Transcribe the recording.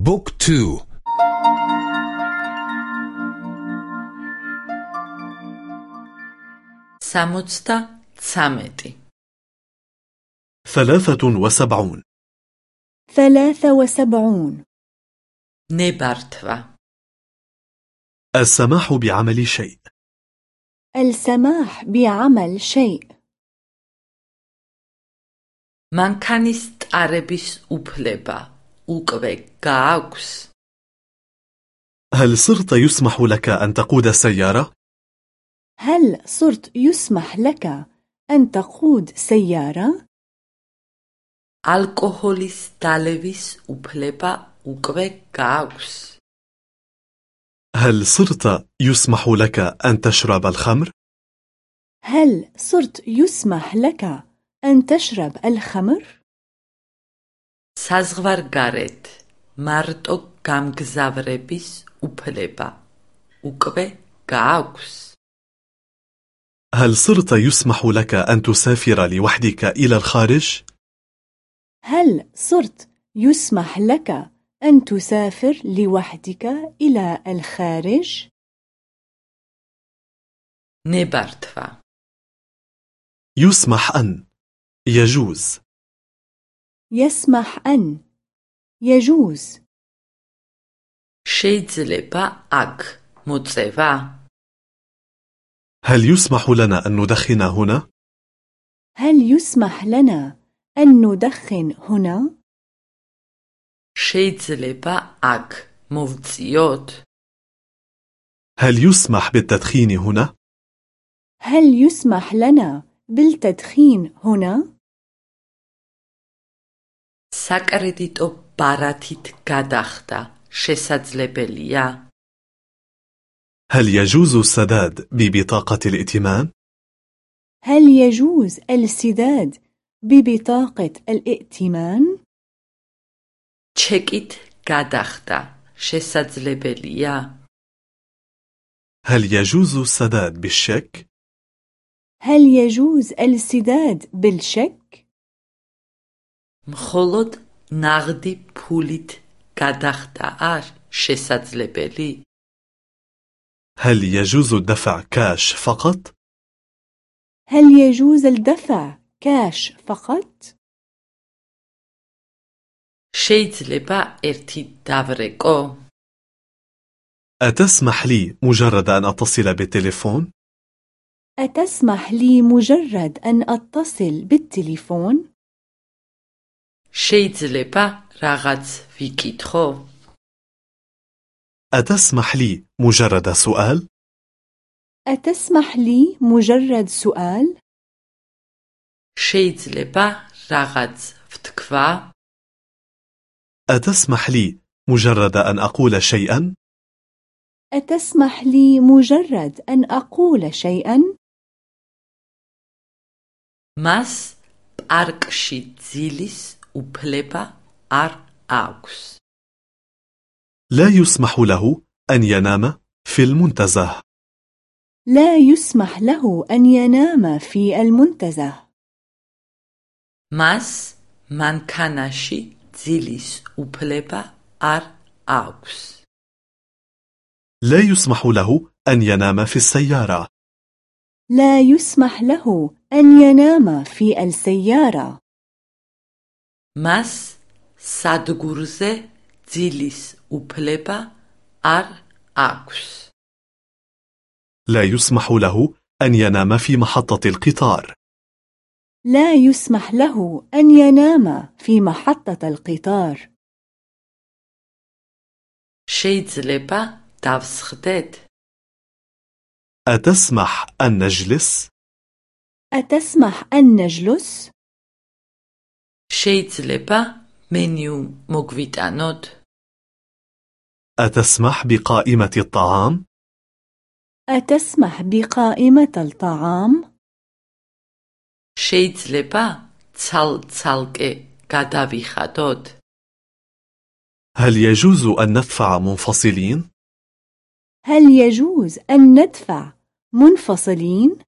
بوك تو ساموتستا تسامتي ثلاثة وسبعون ثلاثة وسبعون نبارتوا السماح بعمل شيء السماح بعمل شيء მანქანის ტარების უფლება უკვე გააქვს? هل صرت يسمح لك أن تقود السيارة؟ هل صرت يسمح لك أن تقود سيارة؟ ალკოჰოლის დალევის უფლება უკვე გააქვს? هل صرت يسمح لك أن تشرب الخمر؟ هل صرت يسمح لك أن تشرب الخمر؟ საზღვარგარეთ მარტო გამგზავრების უფლება უკვე გააქვს? هل صرت يسمح لك أن تسافر لوحدك إلى الخارج؟ هل صرت يسمح لك أن تسافر لوحدك إلى الخارج؟ نبارتوا يسمح أن يجوز يسمح أن يجوز შეიძლება აქ მოწევა? هل يسمح لنا أن ندخن هنا؟ هل يسمح لنا أن ندخن هنا؟ შეიძლება აქ მოვწიოთ? هل يسمح بالتدخين هنا؟ هل يسمح لنا بالتدخين هنا؟ საკრედიტო ბარათით გადახდა შესაძლებელია? هل يجوز السداد ببطاقة الائتمان؟ هل يجوز السداد ببطاقة الائتمان؟ ჩეკით გადახდა შესაძლებელია? هل يجوز السداد بالشيك؟ هل يجوز السداد بالشك؟ მხოლოდ ნაღდი ფულით გადახდა არ შესაძლებელი? هل يجوز الدفع كاش فقط؟ هل يجوز الدفع كاش فقط؟ შეიძლება ერთი დავრეკო? أتسمح لي مجرد أن أتصل بالتليفون؟ أتسمح لي مجرد أن أتصل بالتليفون؟ შეიძლება რაღაც ვიკითხო? أتسمح لي مجرد سؤال؟ أتسمح لي مجرد سؤال؟ შეიძლება რაღაც ვთქვა? أتسمح لي مجرد أن أقول شيئا؟ أتسمح لي مجرد أن أقول شيئا؟ მას პარკში ძილის უფლება არ აქვს. لا يسمح له أن ينام في المنتزه لا يسمح له أن ينام في المنتزه მას მანქანაში ძილის უფლება არ აქვს. لا يسمح له أن ينام في السيارة لا يسمح له أن ينام في السيارة მას სადგურზე ძილის უფლება არ აქვს. لا يسمح له أن ينام في محطة القطار لا يسمح له أن ينام في محطة القطار შეიძლება დავსხდეთ? أتسمح أن نجلس؟ أتسمح أن نجلس؟ შეიძლება მენიუ მოგვიტანოთ? أتسمح بقائمة الطعام؟ أتسمح بقائمة الطعام؟ შეიძლება ცალ-ცალკე გადავიხადოთ? هل يجوز أن ندفع منفصلين؟ هل يجوز أن ندفع منفصلين؟